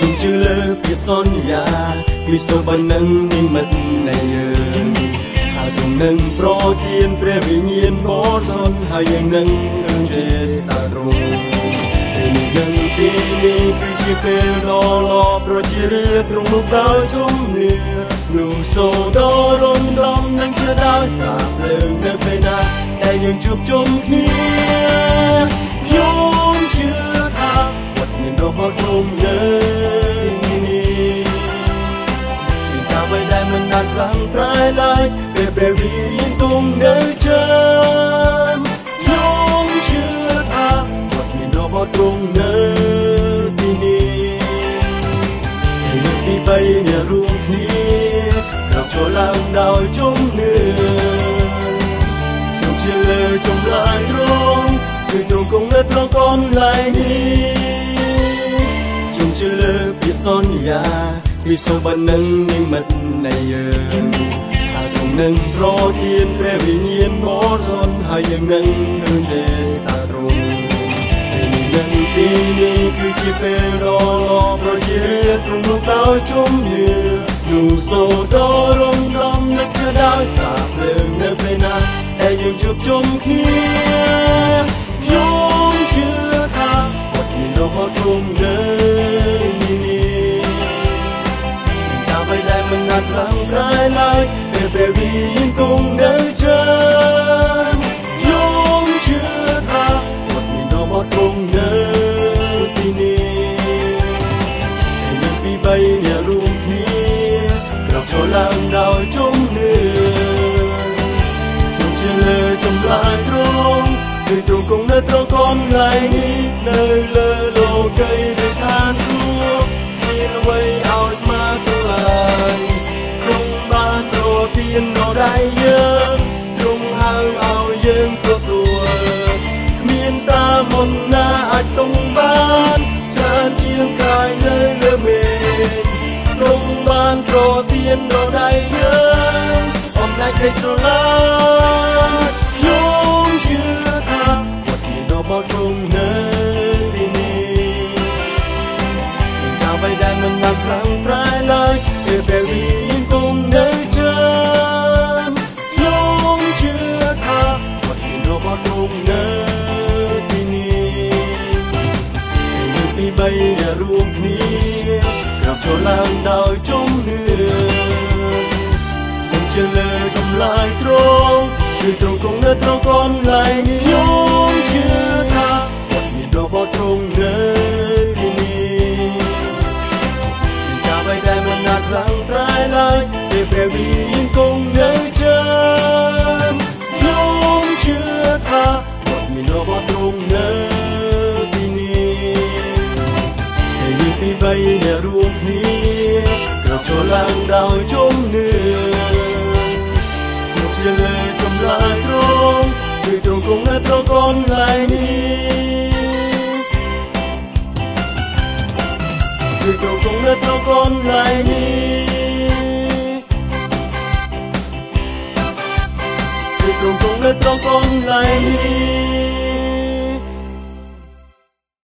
ជុំជឿលើពាក្យសន្យាពីសូវបាននឹងនិមិត្តនៃយើងហើយគង់នឹងប្រទានព្រះវិញ្ញាណបរិសុទ្ធហើយយើងនឹងនឹងជាសាធុពេលនឹងទីនេះគឺជាពេលដ៏ល្អប្រជារាទ្រង់លោកដល់ជំនឿនោះសូតរំលំនឹងជាដោយសារភ្លើងនៅពេលណាដែលយើងជួបជុំគ្នាលើនេះមានតាមអ្វីដែលមិនអាចខ្លាំងប្រែឡើយពេលព្រះវិញ្ញាណទុំនៅចាំខ្ញុំជឿថាគាត់មានរបស់ទ្រង់នៅទីនេះពីលើទីបីនេះរួមគ្នាเราโชว์ลางดาวจมเนื้อจมเชลยจมลายตรงคือตรงกงและตรงก้นลายนี้សន្យាមីសូបនឹងនិមិត្តនៃយើងហើយទ្រង់នឹងប្រទានព្រះវិញ្ញាណបរិសុទ្ធហើយយើងនឹងឃើញទេសៈទ្រង់ពេលនេះនឹងទីនេះគឺជាពេលដ៏ល្អប្រជារាទ្រង់នោះដល់ជុំនឿនោះសូដរំដំនឹកដល់សាភ្លើងនៅពេលណាដែលយើងជួបជុំគ្នាត់ឡើងក្រៃឡើយពេលព្រះវិញ្ញាណគង់នៅចាំខ្ញុំជឿថាគាត់មាននៅមកគង់នៅទីនេះហើយនៅពីបីនេះរួមគ្នាក្រោកចូលឡើងដោយជំនឿខ្ញុំជឿលើចម្លើយត្រង់គឺទ្រង់គង់នៅត្រង់កន្លែងនេះនណាអាចទុំបានច្រើនជាងកាយនៅលើមេឃទ្រង់បានប្រទានដល់ដៃយើងអំណាចនៃស្រឡាញ់ពី3ដែលរួមគ្នាក្រោកចូលឡើងដោយជំនឿខ្ញុំជឿលើចម្លើយត្រង់គឺត្រង់គង់នៅត្រង់កន្លែងខ្ញុំជឿថាគាត់មានរបបត្រង់អ្នករួមគ្នាក្រោកចូលឡើងដោយជំនឿខ្ញុំជាលើចម្លើយត្រង់គឺត្រង់គង់នៅត្រង់កូនឡើយនេះគឺត្រង់គង់នៅត្រង់កូនឡើយនេះគឺត្រង់គង់នៅត្រង់កូនឡើយនេះ